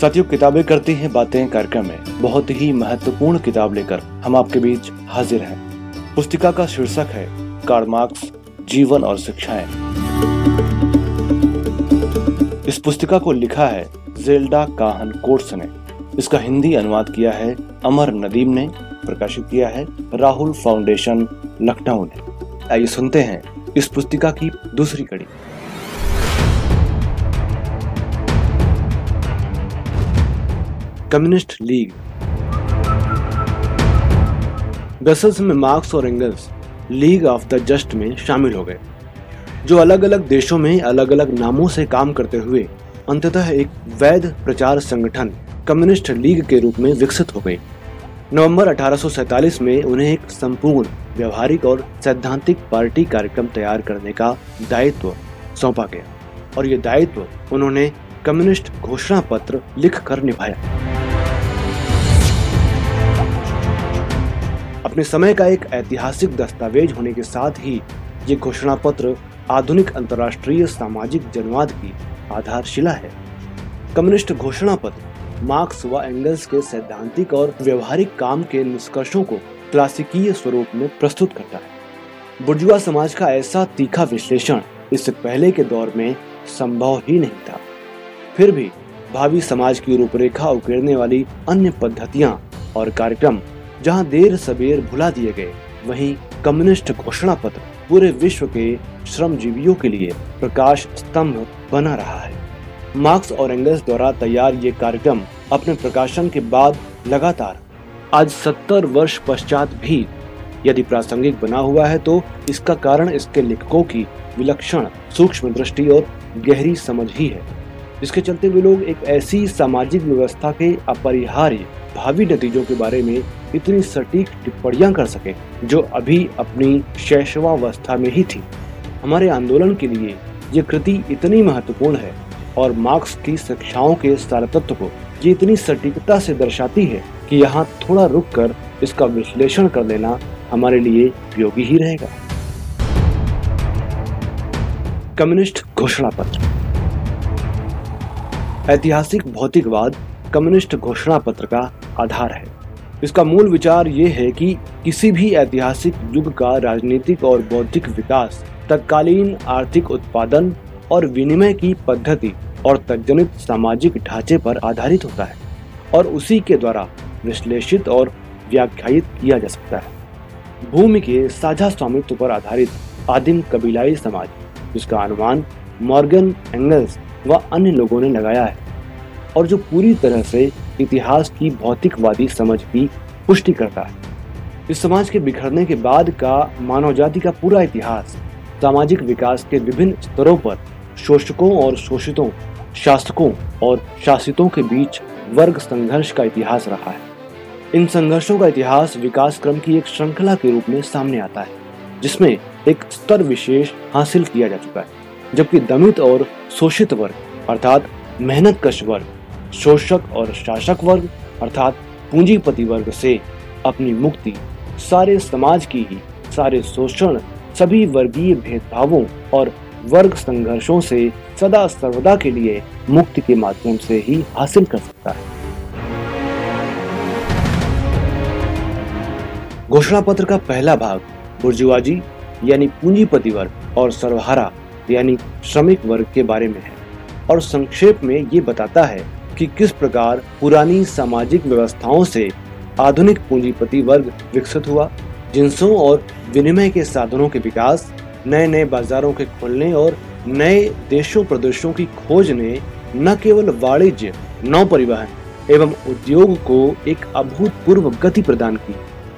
साथियों, किताबें करती हैं, बातें कार्यक्रम में बहुत ही महत्वपूर्ण किताब लेकर हम आपके बीच हाजिर हैं। पुस्तिका का शीर्षक है, कार्ल मार्क्स, जीवन और शिक्षाएँ। इस पुस्तिका को लिखा है जेल्डा काहन कोर्स ने। इसका हिंदी अनुवाद किया है अमर नदीम ने, प्रकाशित किया है राहुल फाउंडेशन, लखनऊ ने। आइए सुनते हैं इस पुस्तिका की दूसरी कड़ी। Communist league. ब्रसल्स में मार्क्स और Engels league of the just में शामिल हो गए, जो अलग अलग देशों में अलग अलग नामों से काम करते हुए अंततः एक वैध प्रचार संगठन कम्युनिस्ट लीग के रूप में विकसित हो गई नवंबर 1847 में उन्हें एक संपूर्ण, व्यवहारिक और सैद्धांतिक पार्टी कार्यक्रम तैयार करने का दायित्व सौंपा गया, और ये दायित्व उन्होंने कम्युनिस्ट घोषणा पत्र लिख कर निभाया। अपने समय का एक ऐतिहासिक दस्तावेज़ होने के साथ ही ये घोषणा पत्र आधुनिक अंतर्राष्ट्रीय सामाजिक जनवाद की आधारशिला है। कम्युनिस्ट घोषणा पत्र मार्क्स व एंगल्स के सैद्धांतिक और व्यवहारिक काम के निष्कर्षों को क्लासिकीय स्वरूप में प्रस्तुत करता है। बुर्जुआ समाज का ऐसा तीखा विश्लेषण इससे पहले के दौर में संभव ही नहीं था। फिर भी भावी समाज की रूपरेखा उकेरने वाली अन्य पद्धतियाँ और कार्यक्रम जहाँ देर सबेर भुला दिए गए, वहीं कम्युनिस्ट घोषणा पत्र पूरे विश्व के श्रमजीवियों के लिए प्रकाश स्तंभ बना रहा है। मार्क्स और एंगल्स द्वारा तैयार ये कार्यक्रम अपने प्रकाशन के बाद लगातार, आज सत्तर वर्ष पश्चात भी, यदि प्रासंगिक बना हुआ है तो इसका कारण इसके लेखकों की विलक्षण सूक्ष्म दृष्टि और गहरी समझ ही है। इसके चलते वे लोग एक ऐसी सामाजिक व्यवस्था के अपरिहार्य, भावी नतीजों के बारे में इतनी सटीक टिप्पणियाँ कर सके, जो अभी अपनी शैशवावस्था में ही थी। हमारे आंदोलन के लिए ये कृति इतनी महत्वपूर्ण है, और मार्क्स की शिक्षाओं के सारतत्व को ये इतनी सटीकता से दर्शाती है कि यहाँ थोड़ा रुक कर इसका विश्लेषण कर लेना हमारे लिए उपयोगी ही रहेगा। कम्युनिस्ट घोषणा पत्र। ऐतिहासिक भौतिकवाद कम्युनिस्ट घोषणा पत्र का आधार है। इसका मूल विचार ये है कि किसी भी ऐतिहासिक युग का राजनीतिक और बौद्धिक विकास, तत्कालीन आर्थिक उत्पादन और विनिमय की पद्धति और तजनित सामाजिक ढांचे पर आधारित होता है और उसी के द्वारा विश्लेषित और व्याख्यायित किया जा सकता है। भूमि के साझा स्वामित्व पर आधारित आदिम कबीलाई समाज, जिसका अनुमान मॉर्गन एंगल्स व अन्य लोगों ने लगाया है। और जो पूरी तरह से इतिहास की भौतिकवादी समझ की पुष्टि करता है। इस समाज के बिखरने के बाद का मानव जाति का पूरा इतिहास, सामाजिक विकास के विभिन्न स्तरों पर शोषकों और शोषितों, शासकों और शासितों के बीच वर्ग संघर्ष का इतिहास रहा है। इन संघर्षों का इतिहास विकास क्रम की एक श्रृंखला के रूप में सामने आता है, जिसमें एक स्तर विशेष हासिल किया जा चुका है, जबकि दमित और शोषित वर्ग, अर्थात मेहनत कश वर्ग शोषक और शासक वर्ग, अर्थात पूंजीपति वर्ग से अपनी मुक्ति, सारे समाज की ही सारे शोषण, सभी वर्गीय भेदभावों और वर्ग संघर्षों से सदा सर्वदा के लिए मुक्ति के माध्यम से ही हासिल कर सकता है। घोषणा पत्र का पहला भाग बुर्जुआजी, यानी पूंजीपति वर्ग, और सर्वहारा, यानी श्रमिक वर्ग के बारे में है, और संक्षेप में ये बताता है कि किस प्रकार पुरानी सामाजिक व्यवस्थाओं से आधुनिक पूंजीपति वर्ग विकसित हुआ, जिनसों और विनिमय के साधनों के विकास नए नए बाजारों के खुलने और नए देशों प्रदेशों की खोज ने न केवल वाणिज्य नौ परिवहन एवं उद्योग को एक अभूतपूर्व गति प्रदान की,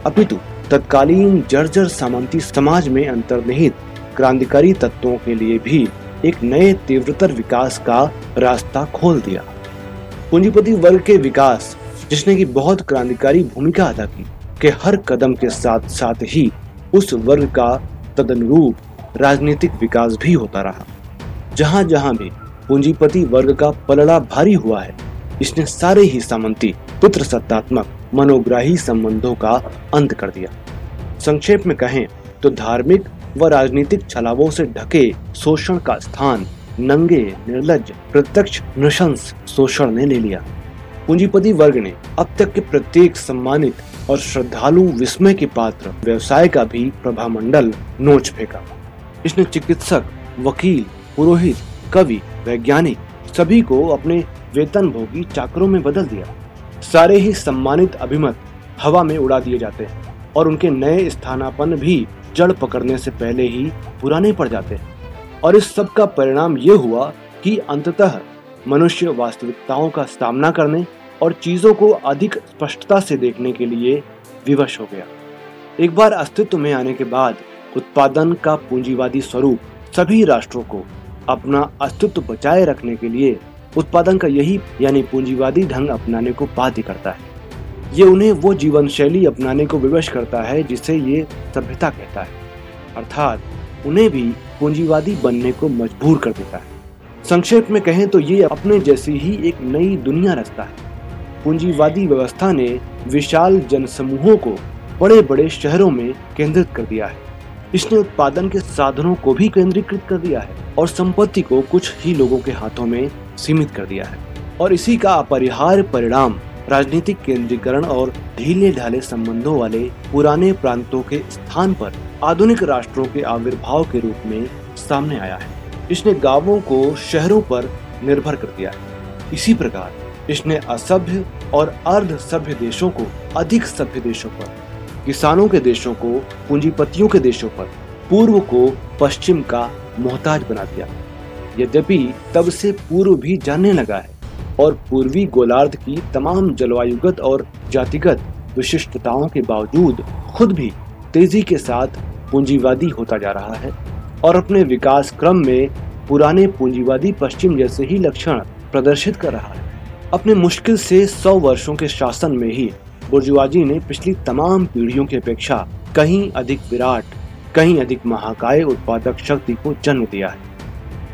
अपितु तत्कालीन जर्जर सामंती समाज में अंतर्निहित क्रांतिकारी तत्वों के लिए भी एक नए तीव्रतर विकास का रास्ता खोल दिया। पूंजीपति वर्ग के विकास, जिसने की बहुत क्रांतिकारी भूमिका अदा की, के हर कदम के साथ साथ ही उस वर्ग का तदनुरूप राजनीतिक विकास भी होता रहा। जहाँ जहाँ भी पूंजीपति वर्ग का पलड़ा भारी हुआ है, इसने सारे ही सामंती पुत्र सत्तात्मक मनोग्राही संबंधों का अंत कर दिया। संक्षेप में कहें तो धार्मिक व राजनीतिक छलावों से ढके शोषण का स्थान नंगे, निर्लज, प्रत्यक्ष, नृशंस शोषण ने ले लिया। पूंजीपति वर्ग ने अब तक के प्रत्येक सम्मानित और श्रद्धालु विस्मय के पात्र व्यवसाय का भी प्रभा मंडल नोच फेंका। इसने चिकित्सक, वकील, पुरोहित, कवि, वैज्ञानिक सभी को अपने वेतन भोगी चाकरों में बदल दिया। सारे ही सम्मानित अभिमत हवा में उड़ा दिए जाते हैं और उनके नए स्थानापन भी जड़ पकड़ने से पहले ही पुराने पड़ जाते हैं। और इस सब का परिणाम ये हुआ कि अंततः मनुष्य वास्तविकताओं का सामना करने और चीज़ों को अधिक स्पष्टता से देखने के लिए विवश हो गया। एक बार अस्तित्व में आने के बाद उत्पादन का पूंजीवादी स्वरूप सभी राष्ट्रों को अपना अस्तित्व बचाए रखने के लिए उत्पादन का यही यानी पूंजीवादी ढंग अपनाने को बाध्य करता है। ये उन्हें वो जीवन शैली अपनाने को विवश करता है जिसे ये सभ्यता कहता है। अर्थात उन्हें भी पूंजीवादी बनने को मजबूर कर देता है। संक्षेप में कहें तो ये अपने जैसी ही एक नई दुनिया रचता है। पूंजीवादी व्यवस्था ने विशाल जनसमूहों को बड़े बड़े शहरों में केंद्रित कर दिया है। इसने उत्पादन के साधनों को भी केंद्रीकृत कर दिया है और संपत्ति को कुछ ही लोगों के हाथों में सीमित कर दिया है। और इसी का अपरिहार्य परिणाम राजनीतिक केंद्रीकरण और ढीले ढाले संबंधों वाले पुराने प्रांतों के स्थान पर आधुनिक राष्ट्रों के आविर्भाव के रूप में सामने आया है। इसने गाँवों को शहरों पर निर्भर कर दिया है। इसी प्रकार, इसने असभ्य और अर्ध सभ्य देशों को अधिक सभ्य देशों पर, किसानों के देशों को पूंजीपतियों के देशों पर, पूर्व को पश्चिम का मोहताज बना दिया। यद्यपि तब से पूर्व भी जानने लगा है और पूर्वी गोलार्ध की तमाम जलवायुगत और जातिगत विशिष्टताओं के बावजूद खुद भी तेज़ी के साथ पूंजीवादी होता जा रहा है और अपने विकास क्रम में पुराने पूंजीवादी पश्चिम जैसे ही लक्षण प्रदर्शित कर रहा है। अपने मुश्किल से सौ वर्षों के शासन में ही बुर्जुआजी ने पिछली तमाम पीढ़ियों की अपेक्षा कहीं अधिक विराट, कहीं अधिक महाकाय उत्पादक शक्ति को जन्म दिया है।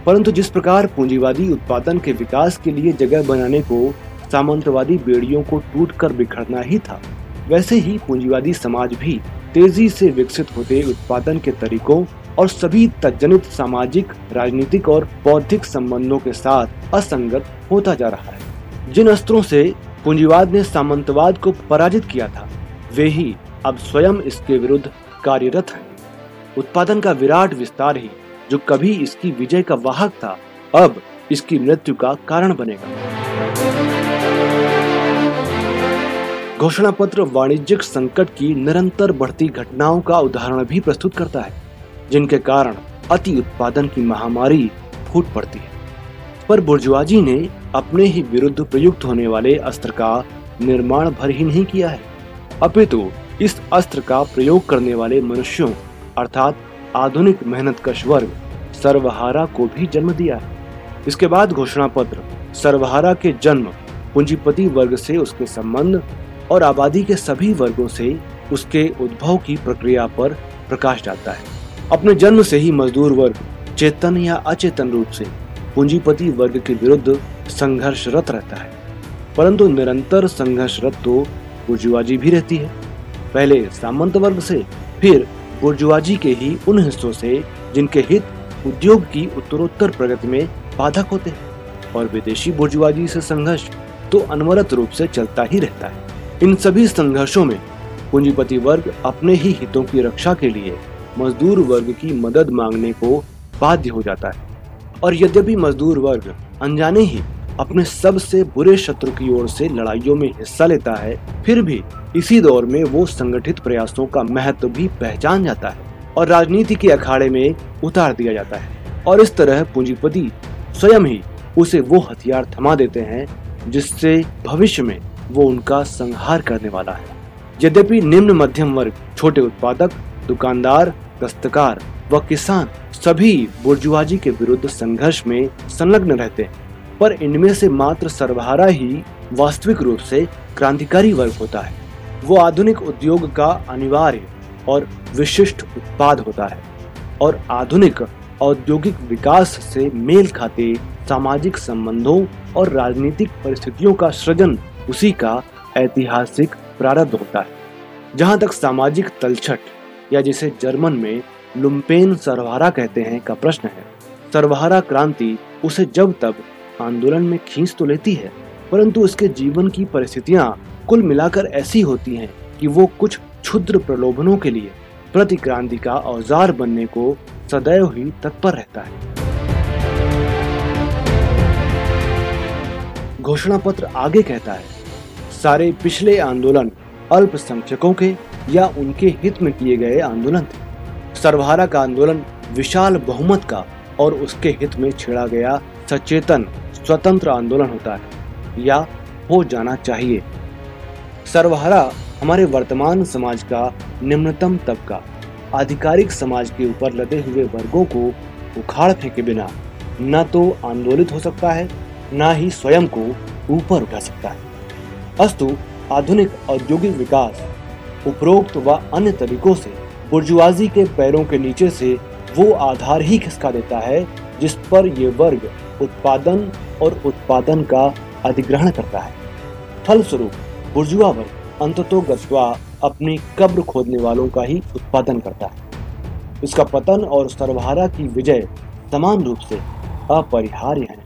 परंतु जिस प्रकार पूंजीवादी उत्पादन के विकास के लिए जगह बनाने को सामंतवादी बेड़ियों को टूट कर बिखरना ही था, वैसे ही पूंजीवादी समाज भी तेज़ी से विकसित होते उत्पादन के तरीकों और सभी तजनित सामाजिक, राजनीतिक और बौद्धिक संबंधों के साथ असंगत होता जा रहा है। जिन अस्त्रों से पूंजीवाद ने सामंतवाद को पराजित किया था, वे ही अब स्वयं इसके विरुद्ध कार्यरत हैं। उत्पादन का विराट विस्तार ही, जो कभी इसकी विजय का वाहक था, अब इसकी मृत्यु का कारण बनेगा। घोषणा पत्र वाणिज्यिक संकट की निरंतर बढ़ती घटनाओं का उदाहरण भी प्रस्तुत करता है, जिनके कारण अति उत्पादन की महामारी फूट पड़ती है। पर बुर्जुआजी ने अपने ही विरुद्ध प्रयुक्त होने वाले अस्त्र का निर्माण भर ही नहीं किया है। अपितु इस अस्त्र का प्रयोग करने वाले मनुष्यों, अर्थात आधुनिक मेहनत कश वर्ग, सर्वहारा को भी जन्म दिया है। इसके बाद घोषणा पत्र सर्वहारा के जन्म पूंजीपति वर्ग से उसके संबंध और आबादी के सभी वर्गों से उसके उद्भव की प्रक्रिया पर प्रकाश डालता है। अपने जन्म से ही मजदूर वर्ग चेतन या अचेतन रूप से पूंजीपति वर्ग के विरुद्ध संघर्षरत रहता है। परंतु निरंतर संघर्षरत तो बुर्जुआजी भी रहती है। पहले सामंत वर्ग से, फिर बुर्जुआजी के ही उन हिस्सों से जिनके हित उद्योग की उत्तरोत्तर प्रगति में बाधक होते हैं। और विदेशी बुर्जुआजी से संघर्ष तो अनवरत रूप से चलता ही रहता है। इन सभी संघर्षों में पूंजीपति वर्ग अपने ही हितों की रक्षा के लिए मजदूर वर्ग की मदद मांगने को बाध्य हो जाता है। और यद्यपि मजदूर वर्ग अनजाने ही अपने सबसे बुरे शत्रु की ओर से लड़ाइयों में हिस्सा लेता है, फिर भी इसी दौर में वो संगठित प्रयासों का महत्व भी पहचान जाता है और राजनीति के अखाड़े में उतार दिया जाता है। और इस तरह पूंजीपति स्वयं ही उसे वो हथियार थमा देते हैं, जिससे भविष्य में वो उनका संहार करने वाला है। यद्यपि निम्न मध्यम वर्ग, छोटे उत्पादक, दुकानदार, दस्तकार व किसान सभी बुर्जुआजी के विरुद्ध संघर्ष में संलग्न रहते हैं, पर इनमें से मात्र सर्वहारा ही वास्तविक रूप से क्रांतिकारी वर्ग होता है। वो आधुनिक उद्योग का अनिवार्य और विशिष्ट उत्पाद होता है और आधुनिक औद्योगिक विकास से मेल खाते सामाजिक संबंधों और राजनीतिक परिस्थितियों का सृजन उसी का ऐतिहासिक प्रारब्ध होता है। जहाँ तक सामाजिक तलछट या जिसे जर्मन में लुम्पेन सरवारा कहते हैं का प्रश्न है सरवारा क्रांति उसे जब तब आंदोलन में खींच तो लेती है, परंतु उसके जीवन की परिस्थितियाँ कुल मिलाकर ऐसी होती हैं कि वो कुछ क्षुद्र प्रलोभनों के लिए प्रतिक्रांति का औज़ार बनने को सदैव ही तत्पर रहता है। घोषणा पत्र आगे कहता है, सारे पिछले आंदोलन अल्पसंख्यकों के या उनके हित में किए गए आंदोलन थे। सर्वहारा का आंदोलन विशाल बहुमत का और उसके हित में छेड़ा गया सचेतन, स्वतंत्र आंदोलन होता है, या हो जाना चाहिए। सर्वहारा हमारे वर्तमान समाज का निम्नतम तबका, आधिकारिक समाज के ऊपर लदे हुए वर्गों को उखाड़ फेंके बिना, न तो आंदोलित हो सकता है न ही स्वयं को ऊपर उठा सकता है। अस्तु, आधुनिक औद्योगिक विकास, उपरोक्त व अन्य तरीकों से बुर्जुआजी के पैरों के नीचे से वो आधार ही खिसका देता है, जिस पर ये वर्ग उत्पादन और उत्पादन का अधिग्रहण करता है। फलस्वरूप, बुर्जुआ वर्ग अंततो गत्वा अपनी कब्र खोदने वालों का ही उत्पादन करता है। इसका पतन और सर्वहारा की विजय समान रूप से अपरिहार्य है।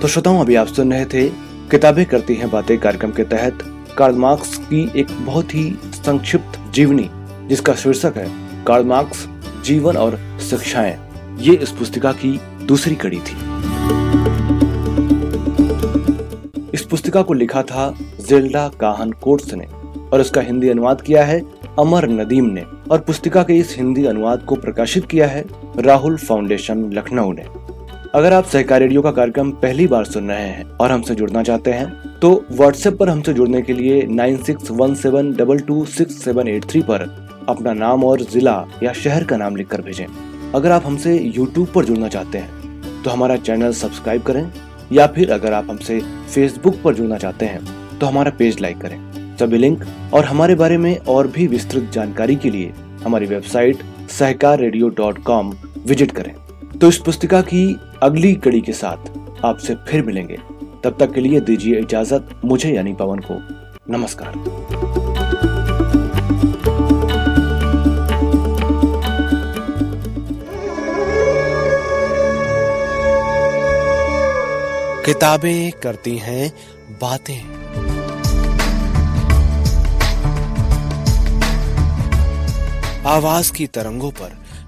तो श्रोताओं, अभी आप सुन रहे थे किताबें करती हैं बातें कार्यक्रम के तहत कार्ल मार्क्स की एक बहुत ही संक्षिप्त जीवनी, जिसका शीर्षक है कार्ल मार्क्स जीवन और शिक्षाएँ। ये इस पुस्तिका की दूसरी कड़ी थी। इस पुस्तिका को लिखा था जिल्डा काहन कोट्स ने और इसका हिंदी अनुवाद किया है अमर नदीम ने और पुस्तिका के इस हिंदी अनुवाद को प्रकाशित किया है राहुल फाउंडेशन, लखनऊ ने। अगर आप सहकार रेडियो का कार्यक्रम पहली बार सुन रहे हैं और हमसे जुड़ना चाहते हैं तो व्हाट्सएप पर हमसे जुड़ने के लिए nine six one seven double two six seven eight three पर अपना नाम और जिला या शहर का नाम लिखकर भेजें। अगर आप हमसे यूट्यूब पर जुड़ना चाहते हैं तो हमारा चैनल सब्सक्राइब करें या फिर अगर आप हमसे फेसबुक पर जुड़ना चाहते हैं तो हमारा पेज लाइक करें। सभी लिंक और हमारे बारे में और भी विस्तृत जानकारी के लिए हमारी वेबसाइट सहकार विज़िट करें। तो इस पुस्तिका की अगली कड़ी के साथ आपसे फिर मिलेंगे। तब तक के लिए दीजिए इजाज़त, मुझे यानी पवन को। नमस्कार। किताबें करती हैं, बातें। आवाज़ की तरंगों पर